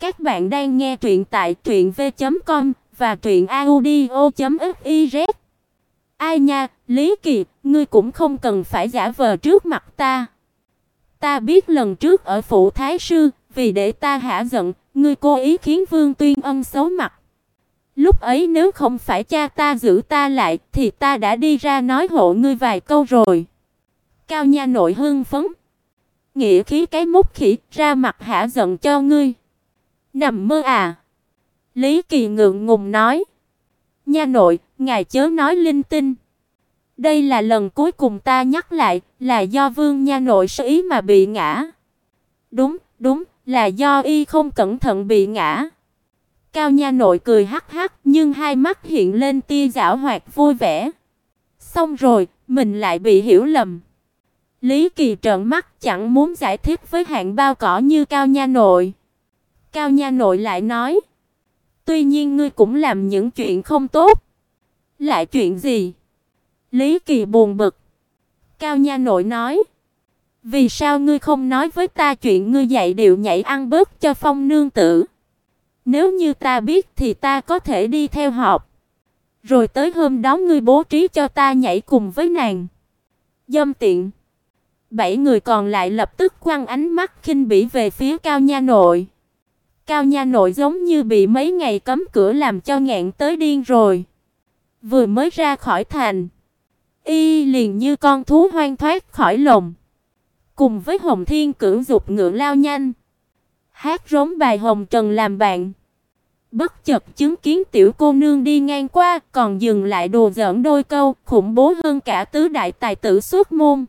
Các bạn đang nghe truyện tại truyệnv.com và truyệnaudio.fiz. Ai nha, Lý Kỳ, ngươi cũng không cần phải giả vờ trước mặt ta. Ta biết lần trước ở phủ thái sư, vì để ta hả giận, ngươi cố ý khiến Vương Tuyên Ân xấu mặt. Lúc ấy nếu không phải cha ta giữ ta lại thì ta đã đi ra nói hộ ngươi vài câu rồi. Cao nha nội hưng phấn. Nghĩa khí cái mút khỉ ra mặt hả giận cho ngươi. Nằm mơ à? Lý Kỳ ngượng ngùng nói. Nha nội, ngài chớ nói linh tinh. Đây là lần cuối cùng ta nhắc lại, là do Vương nha nội sơ ý mà bị ngã. Đúng, đúng, là do y không cẩn thận bị ngã. Cao nha nội cười hắc hắc, nhưng hai mắt hiện lên tia giảo hoạt vui vẻ. Xong rồi, mình lại bị hiểu lầm. Lý Kỳ trợn mắt chẳng muốn giải thích với hạng bao cỏ như Cao nha nội. Cao nha nội lại nói: "Tuy nhiên ngươi cũng làm những chuyện không tốt." "Lại chuyện gì?" Lý Kỳ buồn bực. Cao nha nội nói: "Vì sao ngươi không nói với ta chuyện ngươi dạy điệu nhảy ăn bớt cho Phong nương tử? Nếu như ta biết thì ta có thể đi theo học. Rồi tới hôm đó ngươi bố trí cho ta nhảy cùng với nàng." Dâm tiện. Bảy người còn lại lập tức quăng ánh mắt khinh bỉ về phía Cao nha nội. Cao nha nội giống như bị mấy ngày cấm cửa làm cho ngạn tới điên rồi. Vừa mới ra khỏi thành, y liền như con thú hoang thoát khỏi lồng. Cùng với Hồng Thiên cửu dục ngựa lao nhanh, hát rống bài hồng trần làm bạn. Bất chợt chứng kiến tiểu cô nương đi ngang qua, còn dừng lại đùa giỡn đôi câu, khủng bố hơn cả tứ đại tài tử xuất môn.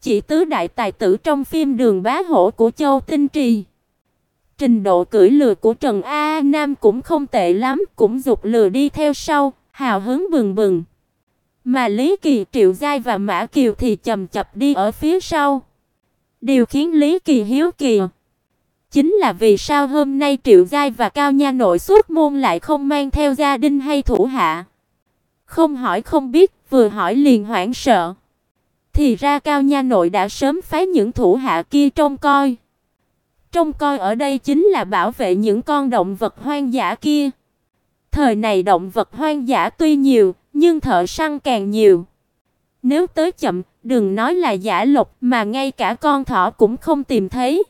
Chỉ tứ đại tài tử trong phim Đường Bá Hổ của Châu Tinh Trì. Trình độ cưỡi lừa của Trần A Nam cũng không tệ lắm, cũng dục lừa đi theo sau, hào hứng bừng bừng. Mà Lý Kỳ, Triệu Giai và Mã Kiều thì chậm chập đi ở phía sau. Điều khiến Lý Kỳ hiếu kỳ chính là vì sao hôm nay Triệu Giai và Cao Nha nội xuất môn lại không mang theo gia đình hay thủ hạ. Không hỏi không biết, vừa hỏi liền hoảng sợ. Thì ra Cao Nha nội đã sớm phái những thủ hạ kia trông coi. Trông coi ở đây chính là bảo vệ những con động vật hoang dã kia. Thời này động vật hoang dã tuy nhiều, nhưng thợ săn càng nhiều. Nếu tới chậm, đừng nói là giả lộc mà ngay cả con thỏ cũng không tìm thấy.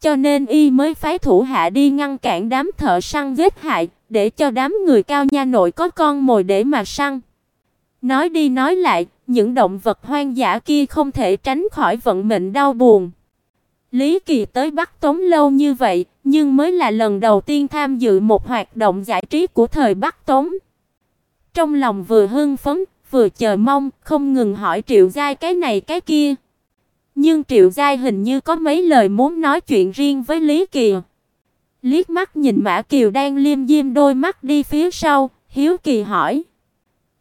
Cho nên y mới phái thủ hạ đi ngăn cản đám thợ săn giết hại, để cho đám người cao nha nội có con mồi để mà săn. Nói đi nói lại, những động vật hoang dã kia không thể tránh khỏi vận mệnh đau buồn. Lý Kỳ tới Bắc Tống lâu như vậy, nhưng mới là lần đầu tiên tham dự một hoạt động giải trí của thời Bắc Tống. Trong lòng vừa hưng phấn, vừa chờ mong, không ngừng hỏi Triệu Giai cái này cái kia. Nhưng Triệu Giai hình như có mấy lời muốn nói chuyện riêng với Lý Kỳ. Liếc mắt nhìn Mã Kiều đang liêm diêm đôi mắt đi phía sau, hiếu kỳ hỏi: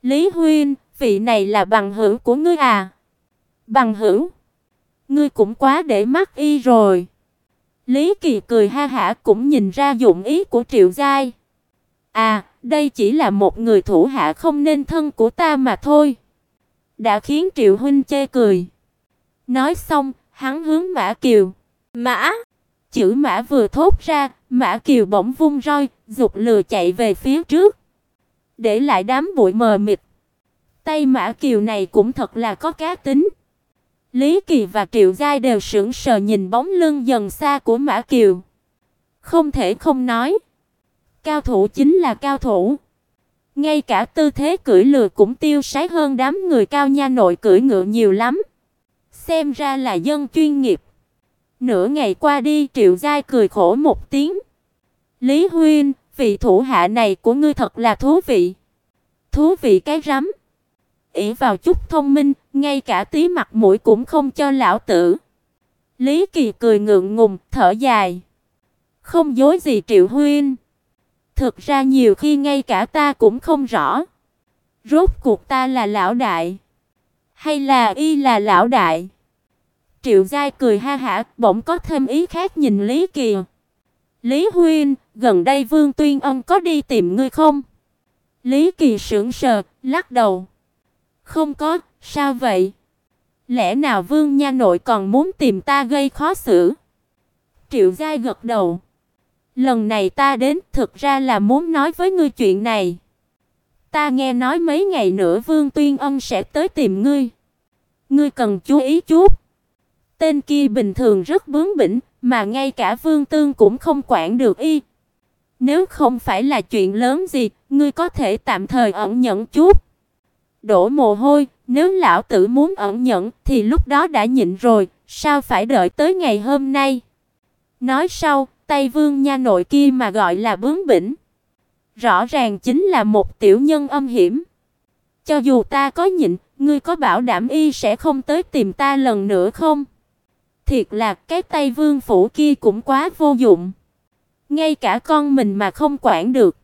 "Lý huynh, vị này là bằng hữu của ngươi à?" "Bằng hữu?" Ngươi cũng quá để mắt y rồi. Lý Kỳ cười ha hả cũng nhìn ra dụng ý của Triệu Giai. À, đây chỉ là một người thủ hạ không nên thân của ta mà thôi. Đã khiến Triệu huynh chê cười. Nói xong, hắn hướng Mã Kiều. Mã! Chữ Mã vừa thốt ra, Mã Kiều bỗng vung roi, dục lừa chạy về phía trước. Để lại đám bụi mờ mịt. Tay Mã Kiều này cũng thật là có cá tính. Lý Kỳ và Triệu Giai đều sững sờ nhìn bóng lưng dần xa của Mã Kiều. Không thể không nói, cao thủ chính là cao thủ. Ngay cả tư thế cưỡi lừa cũng tiêu sái hơn đám người cao nha nội cưỡi ngựa nhiều lắm. Xem ra là dân chuyên nghiệp. Nửa ngày qua đi, Triệu Giai cười khổ một tiếng. Lý Huynh, vị thủ hạ này của ngươi thật là thú vị. Thú vị cái rắm ỷ vào chút thông minh, ngay cả tí mặt mũi cũng không cho lão tử. Lý Kỳ cười ngượng ngùng, thở dài. Không dối gì Triệu huynh. Thực ra nhiều khi ngay cả ta cũng không rõ. Rốt cuộc ta là lão đại, hay là y là lão đại? Triệu Giai cười ha hả, bỗng có thêm ý khác nhìn Lý Kỳ. Lý huynh, gần đây Vương Tuyên Ân có đi tìm ngươi không? Lý Kỳ sững sờ, lắc đầu. Không có, sao vậy? Lẽ nào Vương nha nội còn muốn tìm ta gây khó xử? Triệu Giai gật đầu. Lần này ta đến thực ra là muốn nói với ngươi chuyện này. Ta nghe nói mấy ngày nữa Vương Tuyên Ân sẽ tới tìm ngươi. Ngươi cần chú ý chút. Tên kia bình thường rất bướng bỉnh, mà ngay cả Vương Tương cũng không quản được y. Nếu không phải là chuyện lớn gì, ngươi có thể tạm thời ẩn nhẫn chút. Đổ mồ hôi, nếu lão tử muốn ẩn nhẫn thì lúc đó đã nhịn rồi, sao phải đợi tới ngày hôm nay? Nói sau, Tây Vương nha nội kia mà gọi là bướng bỉnh. Rõ ràng chính là một tiểu nhân âm hiểm. Cho dù ta có nhịn, ngươi có bảo đảm y sẽ không tới tìm ta lần nữa không? Thiệt là cái Tây Vương phủ kia cũng quá vô dụng. Ngay cả con mình mà không quản được.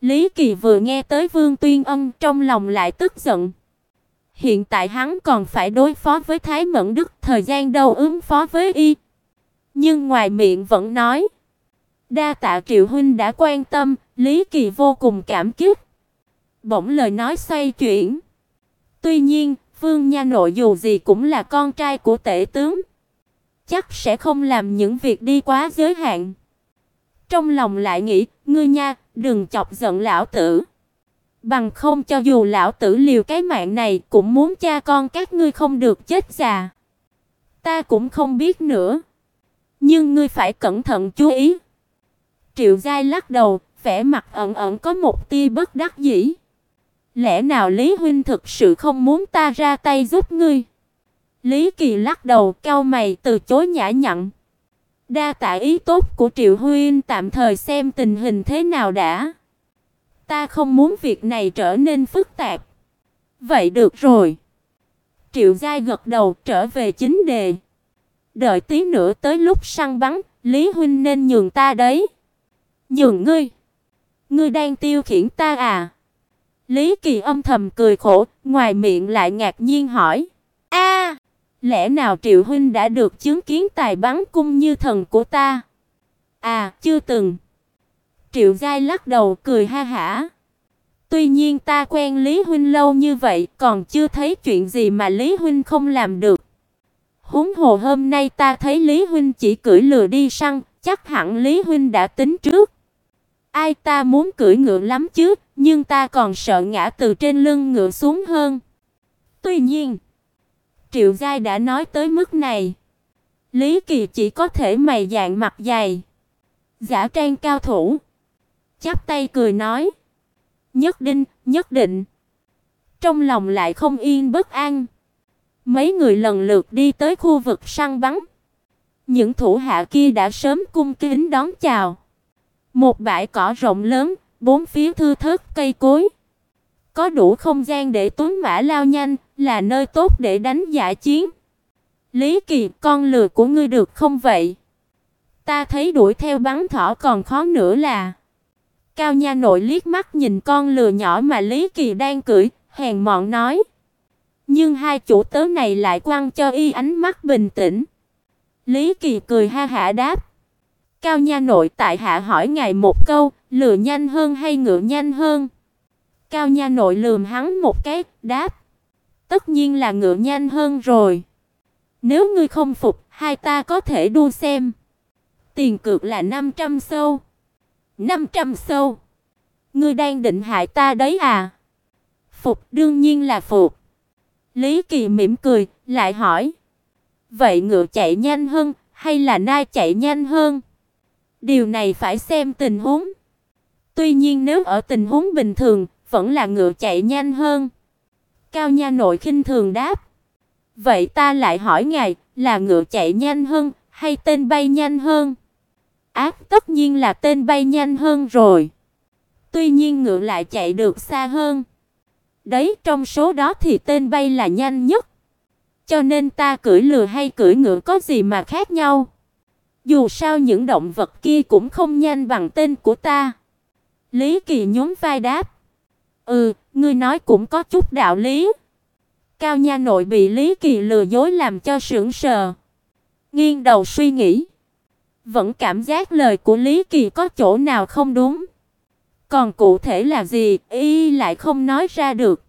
Lý Kỳ vừa nghe tới Vương Tuyên Ân trong lòng lại tức giận. Hiện tại hắn còn phải đối phó với Thái Mẫn Đức, thời gian đâu ứng phó với y. Nhưng ngoài miệng vẫn nói: "Đa tạ Triệu huynh đã quan tâm." Lý Kỳ vô cùng cảm kích. Bỗng lời nói xoay chuyển. Tuy nhiên, Vương Nha nội dù gì cũng là con trai của tể tướng, chắc sẽ không làm những việc đi quá giới hạn. Trong lòng lại nghĩ, ngươi nha, đừng chọc giận lão tử. Bằng không cho dù lão tử liều cái mạng này cũng muốn cha con các ngươi không được chết già. Ta cũng không biết nữa. Nhưng ngươi phải cẩn thận chú ý. Triệu Giai lắc đầu, vẻ mặt ẩn ẩn có một tia bất đắc dĩ. Lẽ nào Lý huynh thực sự không muốn ta ra tay giúp ngươi? Lý Kỳ lắc đầu, cau mày từ chối nhã nhặn. Đa tạ ý tốt của Triệu huynh tạm thời xem tình hình thế nào đã. Ta không muốn việc này trở nên phức tạp. Vậy được rồi. Triệu Giai gật đầu trở về chính đề. Đợi tí nữa tới lúc săn bắn, Lý huynh nên nhường ta đấy. Nhường ngươi? Ngươi đang tiêu khiển ta à? Lý Kỳ âm thầm cười khổ, ngoài miệng lại ngạc nhiên hỏi: lẽ nào Triệu huynh đã được chứng kiến tài bắn cung như thần của ta?" "À, chưa từng." Triệu gai lắc đầu cười ha hả. Tuy nhiên ta quen Lý huynh lâu như vậy, còn chưa thấy chuyện gì mà Lý huynh không làm được. Huống hồ hôm nay ta thấy Lý huynh chỉ cưỡi lừa đi săn, chắc hẳn Lý huynh đã tính trước. Ai ta muốn cưỡi ngựa lắm chứ, nhưng ta còn sợ ngã từ trên lưng ngựa xuống hơn. Tuy nhiên, Triệu Giai đã nói tới mức này, Lý Kỳ chỉ có thể mày dạng mặt dày, giả trang cao thủ, chắp tay cười nói: "Nhất định, nhất định." Trong lòng lại không yên bất an. Mấy người lần lượt đi tới khu vực săn bắn. Những thủ hạ kia đã sớm cung kính đón chào. Một bãi cỏ rộng lớn, bốn phía thư thớt cây cối. Có đủ không gian để tuấn mã lao nhanh, là nơi tốt để đánh giả chiến. Lý Kỳ, con lừa của ngươi được không vậy? Ta thấy đuổi theo bắn thỏ còn khó nữa là. Cao Nha nội liếc mắt nhìn con lừa nhỏ mà Lý Kỳ đang cưỡi, hèn mọn nói. Nhưng hai chủ tớ này lại quăng cho y ánh mắt bình tĩnh. Lý Kỳ cười ha hả đáp: Cao nha nội tại hạ hỏi ngài một câu, lừa nhanh hơn hay ngựa nhanh hơn? Cao nha nội lườm hắn một cái, đáp: Tất nhiên là ngựa nhanh hơn rồi. Nếu ngươi không phục, hai ta có thể đua xem. Tiền cược là 500 sâu. 500 sâu. Ngươi đang định hại ta đấy à? Phục đương nhiên là phục. Lý Kỳ mỉm cười, lại hỏi: "Vậy ngựa chạy nhanh hơn hay là nai chạy nhanh hơn?" Điều này phải xem tình huống. Tuy nhiên nếu ở tình huống bình thường, vẫn là ngựa chạy nhanh hơn. Cao Nha nội khinh thường đáp. Vậy ta lại hỏi ngài, là ngựa chạy nhanh hơn hay tên bay nhanh hơn? Ác tất nhiên là tên bay nhanh hơn rồi. Tuy nhiên ngựa lại chạy được xa hơn. Đấy, trong số đó thì tên bay là nhanh nhất. Cho nên ta cưỡi lừa hay cưỡi ngựa có gì mà khác nhau? Dù sao những động vật kia cũng không nhanh bằng tên của ta. Lý Kỳ nhún vai đáp. Ừ, ngươi nói cũng có chút đạo lý. Cao nha nội bị Lý Kỳ lừa dối làm cho sững sờ. Nghiêng đầu suy nghĩ. Vẫn cảm giác lời của Lý Kỳ có chỗ nào không đúng. Còn cụ thể là gì, y lại không nói ra được.